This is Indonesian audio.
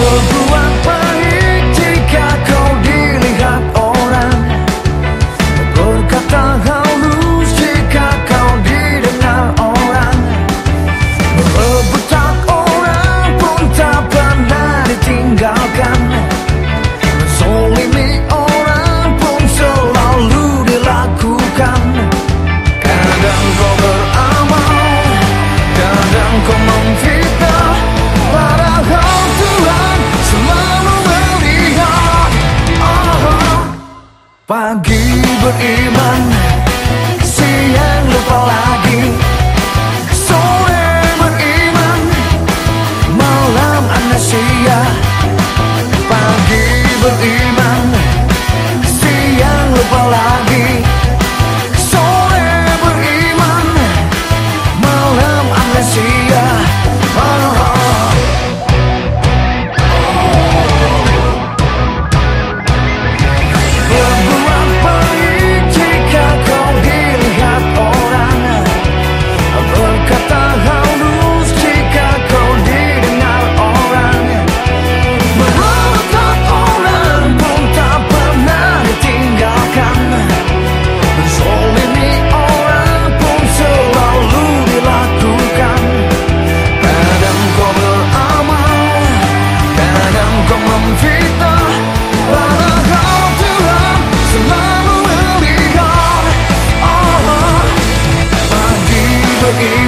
我不完 iman Siang lupa lagi. Sore beriman Malam amnesia. Pagi beriman. You.